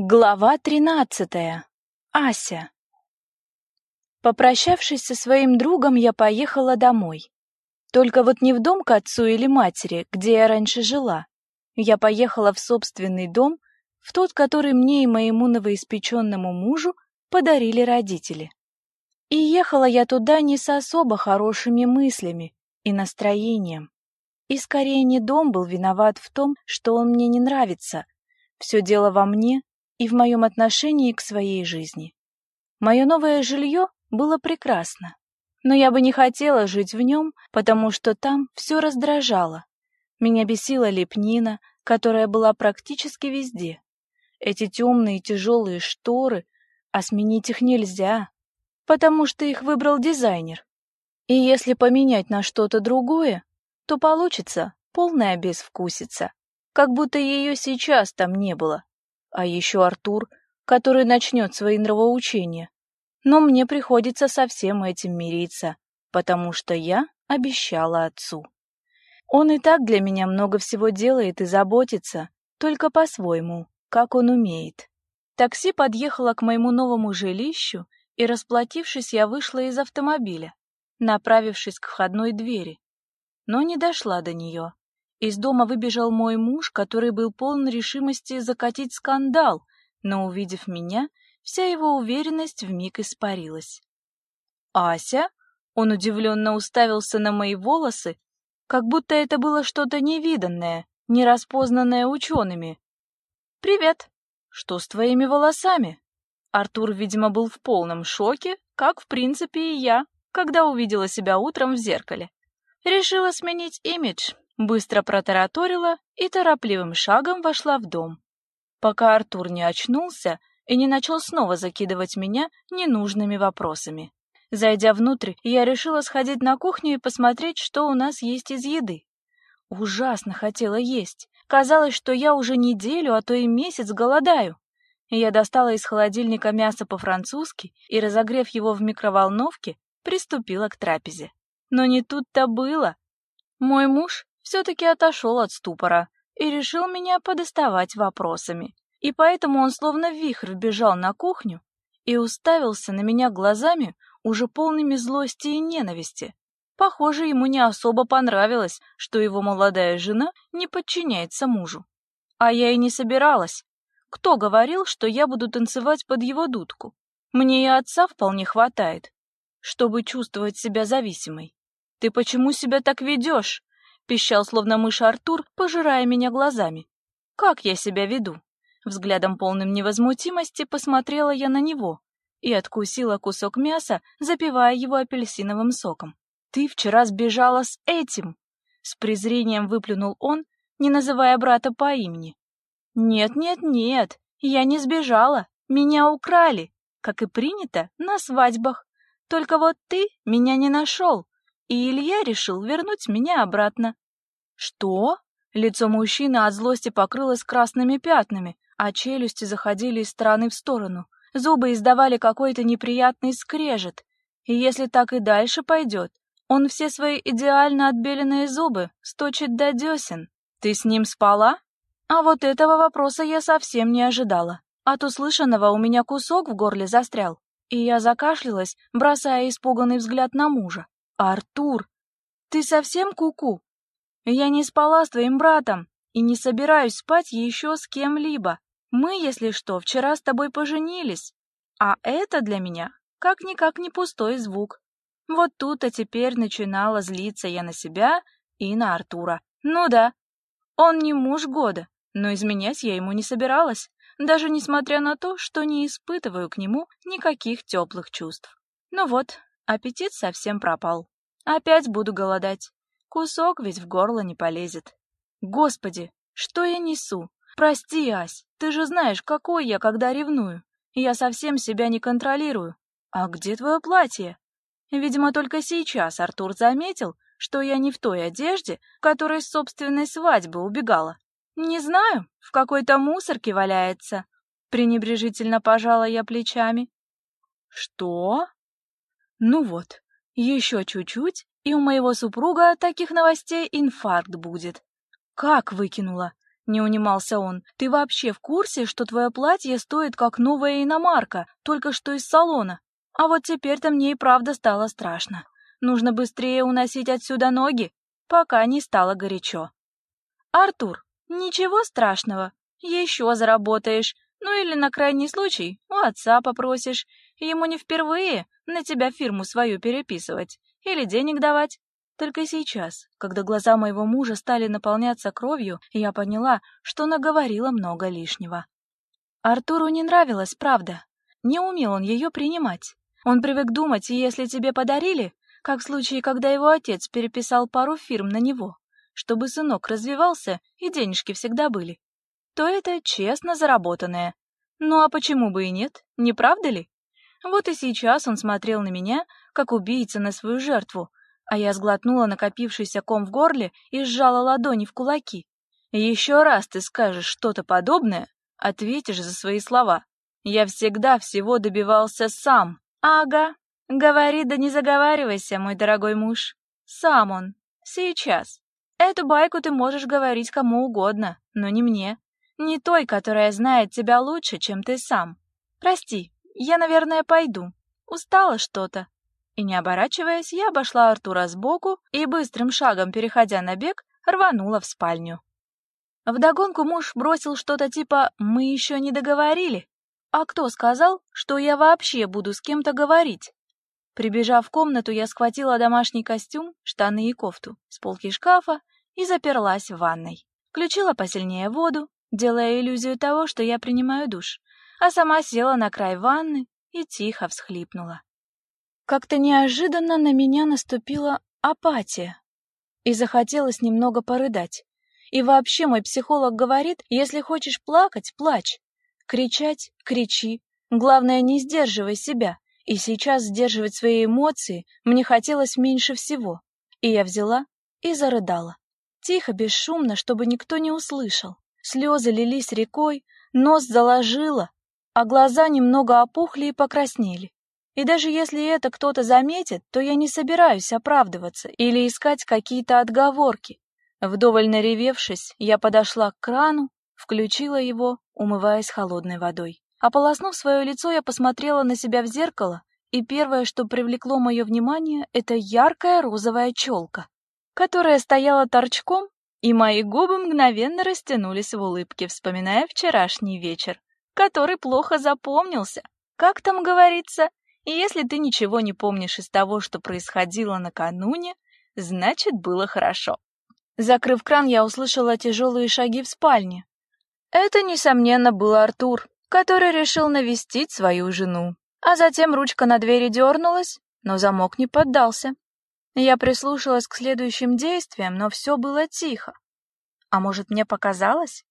Глава тринадцатая. Ася. Попрощавшись со своим другом, я поехала домой. Только вот не в дом к отцу или матери, где я раньше жила. Я поехала в собственный дом, в тот, который мне и моему новоиспеченному мужу подарили родители. И ехала я туда не с особо хорошими мыслями и настроением. И скорее не дом был виноват в том, что он мне не нравится. Все дело во мне и в моем отношении к своей жизни. Мое новое жилье было прекрасно, но я бы не хотела жить в нем, потому что там все раздражало. Меня бесила лепнина, которая была практически везде. Эти темные тяжелые шторы, а сменить их нельзя, потому что их выбрал дизайнер. И если поменять на что-то другое, то получится полная безвкусица, как будто ее сейчас там не было. А еще Артур, который начнет свои нравоучения. Но мне приходится со всем этим мириться, потому что я обещала отцу. Он и так для меня много всего делает и заботится, только по-своему, как он умеет. Такси подъехало к моему новому жилищу, и, расплатившись, я вышла из автомобиля, направившись к входной двери, но не дошла до нее. Из дома выбежал мой муж, который был полон решимости закатить скандал, но, увидев меня, вся его уверенность вмиг испарилась. «Ася?» Он удивленно уставился на мои волосы, как будто это было что-то невиданное, нераспознанное учеными. «Привет! Что с твоими волосами?» Артур, видимо, был в полном шоке, как, в принципе, и я, когда увидела себя утром в зеркале. Решила сменить имидж, быстро протараторила и торопливым шагом вошла в дом. Пока Артур не очнулся и не начал снова закидывать меня ненужными вопросами. Зайдя внутрь, я решила сходить на кухню и посмотреть, что у нас есть из еды. Ужасно хотела есть. Казалось, что я уже неделю, а то и месяц голодаю. Я достала из холодильника мясо по-французски и, разогрев его в микроволновке, приступила к трапезе. Но не тут-то было. Мой муж все-таки отошел от ступора и решил меня подоставать вопросами. И поэтому он словно вихрь вбежал на кухню и уставился на меня глазами, уже полными злости и ненависти. Похоже, ему не особо понравилось, что его молодая жена не подчиняется мужу. А я и не собиралась. Кто говорил, что я буду танцевать под его дудку? Мне и отца вполне хватает, чтобы чувствовать себя зависимой. Ты почему себя так ведешь? Пищал словно мышь Артур, пожирая меня глазами. Как я себя веду? Взглядом полным невозмутимости посмотрела я на него и откусила кусок мяса, запивая его апельсиновым соком. Ты вчера сбежала с этим, с презрением выплюнул он, не называя брата по имени. Нет, нет, нет, я не сбежала, меня украли, как и принято на свадьбах. Только вот ты меня не нашел, и Илья решил вернуть меня обратно. Что? Лицо мужчины от злости покрылось красными пятнами, а челюсти заходили из стороны в сторону. Зубы издавали какой-то неприятный скрежет. И если так и дальше пойдет, он все свои идеально отбеленные зубы сточит до десен. Ты с ним спала? А вот этого вопроса я совсем не ожидала. От услышанного у меня кусок в горле застрял, и я закашлялась, бросая испуганный взгляд на мужа. Артур, ты совсем куку? -ку? Я не спала с твоим братом и не собираюсь спать еще с кем-либо. Мы, если что, вчера с тобой поженились, а это для меня как-никак не пустой звук. Вот тут-то теперь начинала злиться я на себя и на Артура. Ну да, он не муж года, но изменять я ему не собиралась, даже несмотря на то, что не испытываю к нему никаких теплых чувств. Ну вот, Аппетит совсем пропал. Опять буду голодать. Кусок ведь в горло не полезет. Господи, что я несу? Прости, Ась, ты же знаешь, какой я, когда ревную. Я совсем себя не контролирую. А где твое платье? Видимо, только сейчас Артур заметил, что я не в той одежде, которой с собственной свадьбы убегала. Не знаю, в какой-то мусорке валяется. Пренебрежительно пожала я плечами. Что? Ну вот, еще чуть-чуть, и у моего супруга таких новостей инфаркт будет. Как выкинула? не унимался он. Ты вообще в курсе, что твое платье стоит как новая иномарка, только что из салона? А вот теперь-то мне и правда стало страшно. Нужно быстрее уносить отсюда ноги, пока не стало горячо. Артур, ничего страшного. Еще заработаешь. Ну или на крайний случай у отца попросишь. Ему не впервые на тебя фирму свою переписывать или денег давать. Только сейчас, когда глаза моего мужа стали наполняться кровью, я поняла, что наговорила много лишнего. Артуру не нравилась правда. Не умел он ее принимать. Он привык думать, если тебе подарили, как в случае, когда его отец переписал пару фирм на него, чтобы сынок развивался и денежки всегда были, то это честно заработанное. Ну а почему бы и нет, не правда ли? Вот и сейчас он смотрел на меня, как убийца на свою жертву, а я сглотнула накопившийся ком в горле и сжала ладони в кулаки. Еще раз ты скажешь что-то подобное, ответишь за свои слова. Я всегда всего добивался сам. Ага. Говори да не заговаривайся, мой дорогой муж. Сам он. Сейчас. Эту байку ты можешь говорить кому угодно, но не мне. Не той, которая знает тебя лучше, чем ты сам. Прости, я, наверное, пойду. Устала что-то. И не оборачиваясь, я обошла Артура сбоку и быстрым шагом, переходя на бег, рванула в спальню. Вдогонку муж бросил что-то типа «мы еще не договорили». А кто сказал, что я вообще буду с кем-то говорить? Прибежав в комнату, я схватила домашний костюм, штаны и кофту с полки шкафа и заперлась в ванной. Включила посильнее воду, делая иллюзию того, что я принимаю душ, а сама села на край ванны и тихо всхлипнула. Как-то неожиданно на меня наступила апатия, и захотелось немного порыдать. И вообще мой психолог говорит, если хочешь плакать, плачь, кричать, кричи. Главное, не сдерживай себя. И сейчас сдерживать свои эмоции мне хотелось меньше всего. И я взяла и зарыдала. Тихо, бесшумно, чтобы никто не услышал. Слезы лились рекой, нос заложило, а глаза немного опухли и покраснели. И даже если это кто-то заметит, то я не собираюсь оправдываться или искать какие-то отговорки. Вдоволь наревевшись, я подошла к крану, включила его, умываясь холодной водой. Ополоснув свое лицо, я посмотрела на себя в зеркало, и первое, что привлекло мое внимание, это яркая розовая челка, которая стояла торчком, и мои губы мгновенно растянулись в улыбке, вспоминая вчерашний вечер, который плохо запомнился. Как там говорится, и если ты ничего не помнишь из того, что происходило накануне, значит, было хорошо. Закрыв кран, я услышала тяжелые шаги в спальне. Это, несомненно, был Артур, который решил навестить свою жену. А затем ручка на двери дернулась, но замок не поддался. Я прислушалась к следующим действиям, но все было тихо. А может, мне показалось?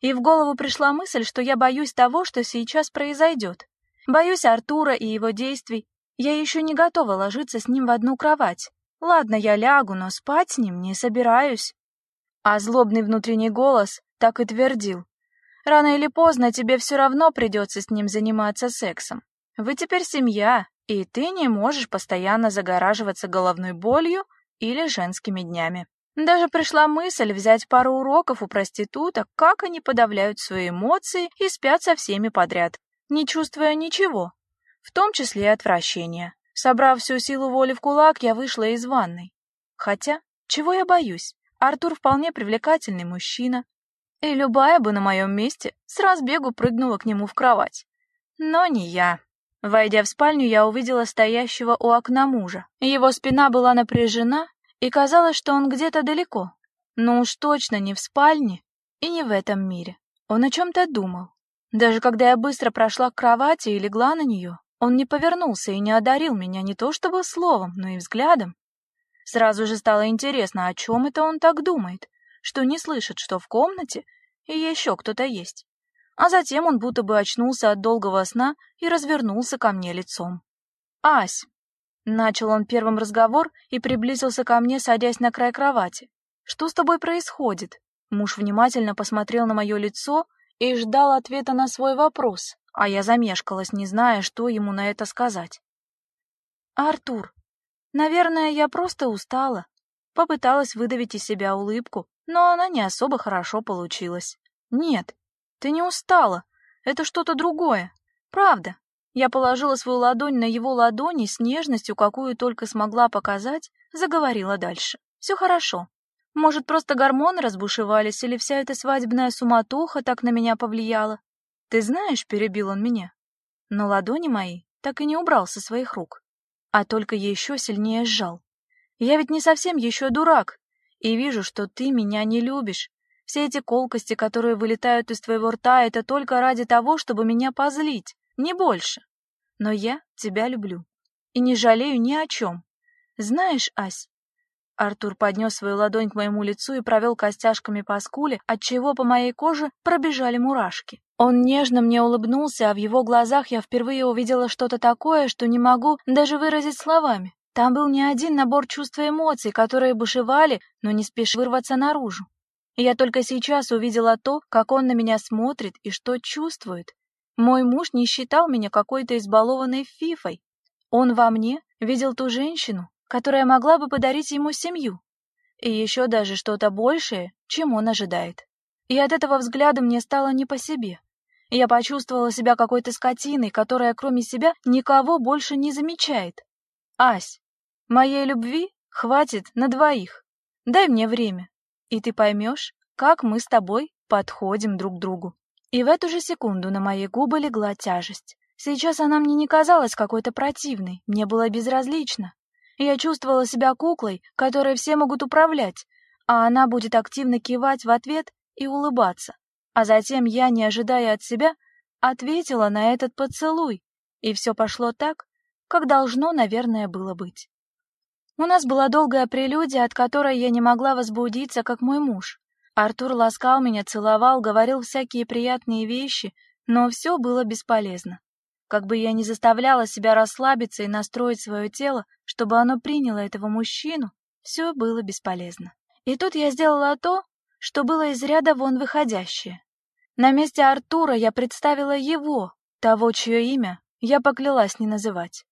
И в голову пришла мысль, что я боюсь того, что сейчас произойдет. Боюсь Артура и его действий. Я еще не готова ложиться с ним в одну кровать. Ладно, я лягу, но спать с ним не собираюсь. А злобный внутренний голос так и твердил. Рано или поздно тебе все равно придется с ним заниматься сексом. Вы теперь семья, и ты не можешь постоянно загораживаться головной болью или женскими днями. Даже пришла мысль взять пару уроков у проституток, как они подавляют свои эмоции и спят со всеми подряд не чувствуя ничего, в том числе и отвращения. Собрав всю силу воли в кулак, я вышла из ванной. Хотя, чего я боюсь? Артур вполне привлекательный мужчина, и любая бы на моем месте с разбегу прыгнула к нему в кровать. Но не я. Войдя в спальню, я увидела стоящего у окна мужа. Его спина была напряжена, и казалось, что он где-то далеко. Но уж точно не в спальне и не в этом мире. Он о чем-то думал. Даже когда я быстро прошла к кровати и легла на нее, он не повернулся и не одарил меня не то чтобы словом, но и взглядом. Сразу же стало интересно, о чем это он так думает, что не слышит, что в комнате и еще кто-то есть. А затем он будто бы очнулся от долгого сна и развернулся ко мне лицом. «Ась!» Начал он первым разговор и приблизился ко мне, садясь на край кровати. «Что с тобой происходит?» Муж внимательно посмотрел на мое лицо и ждал ответа на свой вопрос, а я замешкалась, не зная, что ему на это сказать. «Артур, наверное, я просто устала». Попыталась выдавить из себя улыбку, но она не особо хорошо получилась. Нет, ты не устала. Это что-то другое. Правда. Я положила свою ладонь на его ладони с нежностью, какую только смогла показать, заговорила дальше. Все хорошо. Может, просто гормоны разбушевались, или вся эта свадебная суматоха так на меня повлияла? Ты знаешь, перебил он меня. Но ладони мои так и не убрал со своих рук, а только еще сильнее сжал. Я ведь не совсем еще дурак, и вижу, что ты меня не любишь. Все эти колкости, которые вылетают из твоего рта, это только ради того, чтобы меня позлить, не больше. Но я тебя люблю и не жалею ни о чем. Знаешь, Ась, Артур поднес свою ладонь к моему лицу и провел костяшками по скуле, отчего по моей коже пробежали мурашки. Он нежно мне улыбнулся, а в его глазах я впервые увидела что-то такое, что не могу даже выразить словами. Там был не один набор чувств и эмоций, которые бушевали, но не спешили вырваться наружу. Я только сейчас увидела то, как он на меня смотрит и что чувствует. Мой муж не считал меня какой-то избалованной фифой. Он во мне видел ту женщину, которая могла бы подарить ему семью, и еще даже что-то большее, чем он ожидает. И от этого взгляда мне стало не по себе. Я почувствовала себя какой-то скотиной, которая кроме себя никого больше не замечает. Ась, моей любви хватит на двоих. Дай мне время, и ты поймешь, как мы с тобой подходим друг к другу. И в эту же секунду на мои губы легла тяжесть. Сейчас она мне не казалась какой-то противной, мне было безразлично. Я чувствовала себя куклой, которой все могут управлять, а она будет активно кивать в ответ и улыбаться. А затем я, не ожидая от себя, ответила на этот поцелуй, и все пошло так, как должно, наверное, было быть. У нас была долгая прелюдия, от которой я не могла возбудиться, как мой муж. Артур ласкал меня, целовал, говорил всякие приятные вещи, но все было бесполезно. Как бы я ни заставляла себя расслабиться и настроить свое тело, чтобы оно приняло этого мужчину, все было бесполезно. И тут я сделала то, что было из ряда вон выходящее. На месте Артура я представила его, того, чье имя я поклялась не называть.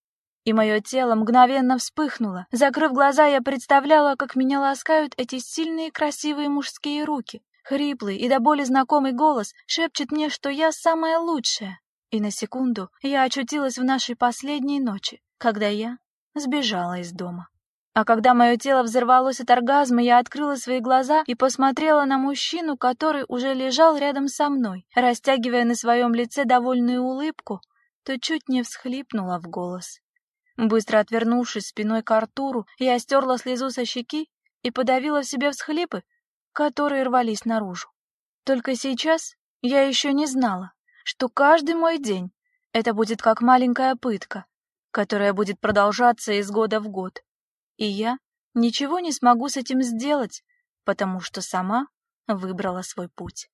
И мое тело мгновенно вспыхнуло. Закрыв глаза, я представляла, как меня ласкают эти сильные красивые мужские руки. Хриплый и до боли знакомый голос шепчет мне, что я самая лучшая. И на секунду я очутилась в нашей последней ночи, когда я сбежала из дома. А когда мое тело взорвалось от оргазма, я открыла свои глаза и посмотрела на мужчину, который уже лежал рядом со мной, растягивая на своем лице довольную улыбку, то чуть не всхлипнула в голос. Быстро отвернувшись спиной к Артуру, я стерла слезу со щеки и подавила в себе всхлипы, которые рвались наружу. Только сейчас я еще не знала, что каждый мой день это будет как маленькая пытка, которая будет продолжаться из года в год. И я ничего не смогу с этим сделать, потому что сама выбрала свой путь.